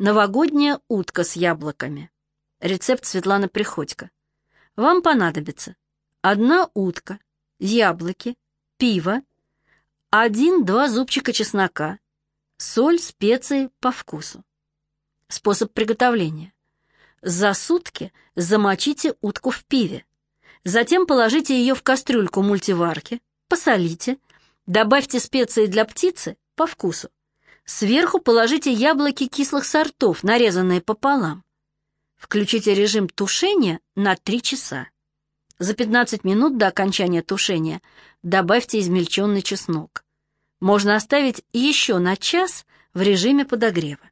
Новогодняя утка с яблоками. Рецепт Светланы Приходько. Вам понадобится одна утка, яблоки, пиво, один-два зубчика чеснока, соль, специи по вкусу. Способ приготовления. За сутки замочите утку в пиве. Затем положите ее в кастрюльку мультиварки, посолите, добавьте специи для птицы по вкусу. Сверху положите яблоки кислых сортов, нарезанные пополам. Включите режим тушения на 3 часа. За 15 минут до окончания тушения добавьте измельченный чеснок. Можно оставить еще на час в режиме подогрева.